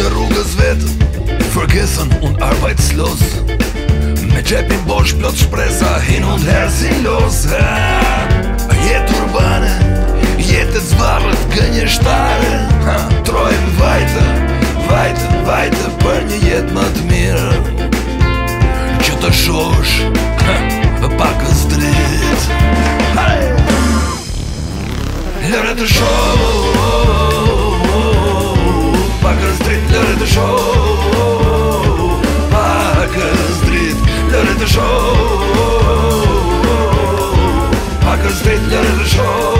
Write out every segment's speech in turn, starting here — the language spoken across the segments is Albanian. të rrugës vetë Unë und arbeitslos Me qepin bosh plot shpresa Hin und her sinnlos Jetë urbane Jetë të zvarët gënje shtare Trojmë vajtë Vajtë, vajtë Për një jetë më të mirë Që të shosh Pakës dritë Lërë të shosh control.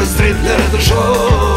разбит на душу